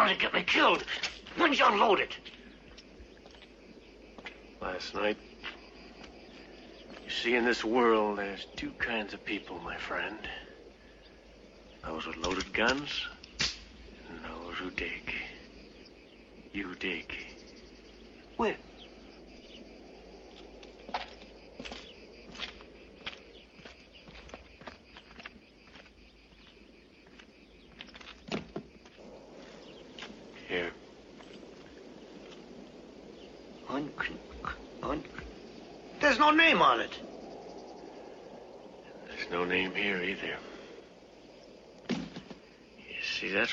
wanted to get me killed. When'd you unload it? Last night. You see, in this world, there's two kinds of people, my friend. Those with loaded guns, and those who dig. You dig. Where? Here. There's no name on it. There's no name here either. You see, that's